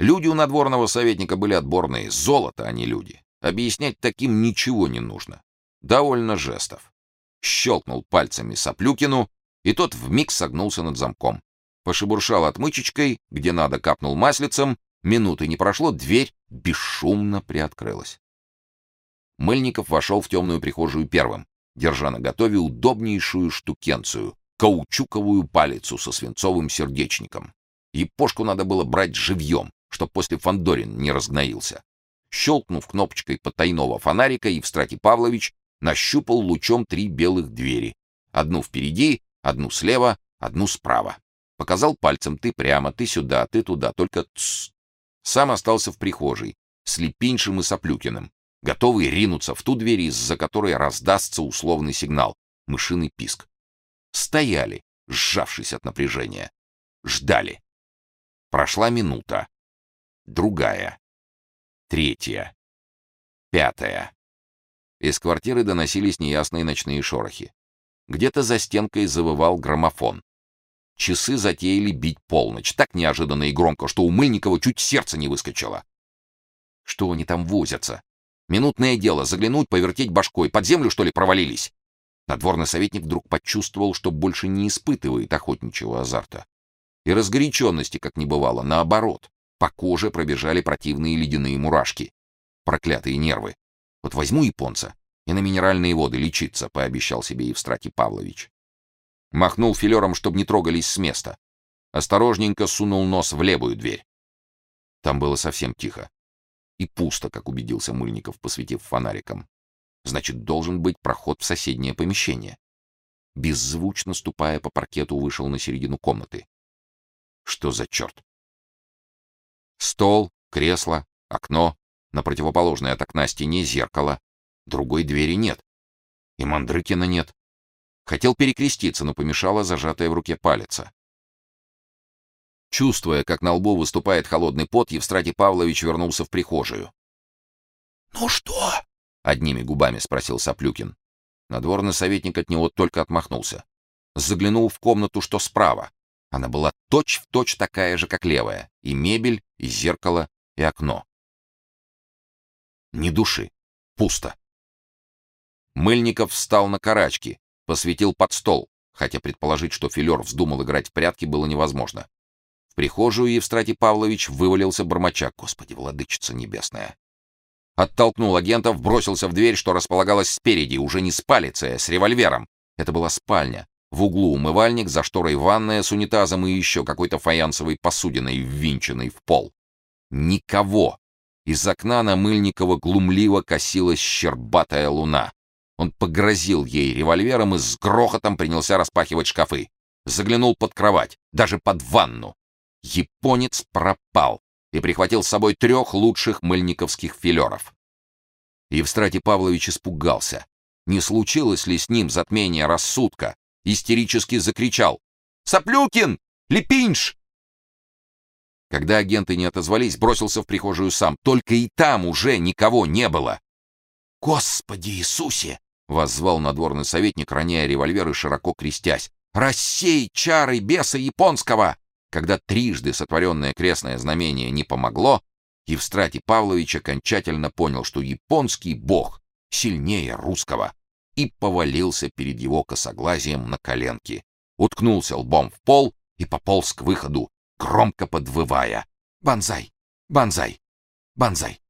Люди у надворного советника были отборные, золото, а не люди. Объяснять таким ничего не нужно. Довольно жестов. Щелкнул пальцами Соплюкину, и тот вмиг согнулся над замком. Пошебуршал отмычечкой, где надо капнул маслицем, минуты не прошло, дверь бесшумно приоткрылась. Мыльников вошел в темную прихожую первым, держа на готове удобнейшую штукенцию каучуковую палицу со свинцовым сердечником. Япошку надо было брать живьем, чтоб после Фандорин не разгноился. Щелкнув кнопочкой потайного фонарика, Евстратий Павлович нащупал лучом три белых двери. Одну впереди, одну слева, одну справа. Показал пальцем ты прямо, ты сюда, ты туда, только тс. Сам остался в прихожей с Лепиншим и Соплюкиным, готовый ринуться в ту дверь, из-за которой раздастся условный сигнал мышиный писк стояли, сжавшись от напряжения, ждали. Прошла минута, другая, третья, пятая. Из квартиры доносились неясные ночные шорохи. Где-то за стенкой завывал граммофон. Часы затеяли бить полночь, так неожиданно и громко, что у Мыльникова чуть сердце не выскочило. Что они там возятся? Минутное дело заглянуть, повертеть башкой, под землю что ли провалились? Надворный советник вдруг почувствовал, что больше не испытывает охотничьего азарта. И разгоряченности, как не бывало, наоборот. По коже пробежали противные ледяные мурашки. Проклятые нервы. Вот возьму японца и на минеральные воды лечиться, пообещал себе Евстратий Павлович. Махнул филером, чтобы не трогались с места. Осторожненько сунул нос в левую дверь. Там было совсем тихо. И пусто, как убедился Мыльников, посветив фонариком. Значит, должен быть проход в соседнее помещение. Беззвучно ступая по паркету, вышел на середину комнаты. Что за черт? Стол, кресло, окно, на противоположной от окна стене зеркало. Другой двери нет. И Мандрыкина нет. Хотел перекреститься, но помешала зажатая в руке палица. Чувствуя, как на лбу выступает холодный пот, Евстратий Павлович вернулся в прихожую. «Ну что?» одними губами спросил Соплюкин. Надворный советник от него только отмахнулся. Заглянул в комнату, что справа. Она была точь-в-точь точь такая же, как левая. И мебель, и зеркало, и окно. Ни души. Пусто. Мыльников встал на карачки, посветил под стол, хотя предположить, что Филер вздумал играть в прятки, было невозможно. В прихожую Евстратий Павлович вывалился бормоча. Господи, владычица небесная! Оттолкнул агентов, бросился в дверь, что располагалась спереди, уже не с палицей, а с револьвером. Это была спальня. В углу умывальник, за шторой ванная с унитазом и еще какой-то фаянсовой посудиной, ввинченной в пол. Никого. Из окна на Мыльникова глумливо косилась щербатая луна. Он погрозил ей револьвером и с грохотом принялся распахивать шкафы. Заглянул под кровать, даже под ванну. Японец пропал и прихватил с собой трех лучших мыльниковских филеров. Евстратий Павлович испугался. Не случилось ли с ним затмение рассудка? Истерически закричал. «Соплюкин! Лепинш!» Когда агенты не отозвались, бросился в прихожую сам. Только и там уже никого не было. «Господи Иисусе!» — воззвал надворный советник, роняя револьвер и широко крестясь. «Рассей чары беса японского!» Когда трижды сотворенное крестное знамение не помогло, Евстратий Павлович окончательно понял, что японский бог сильнее русского, и повалился перед его косоглазием на коленки, уткнулся лбом в пол и пополз к выходу, громко подвывая: "Банзай! Банзай! Банзай!"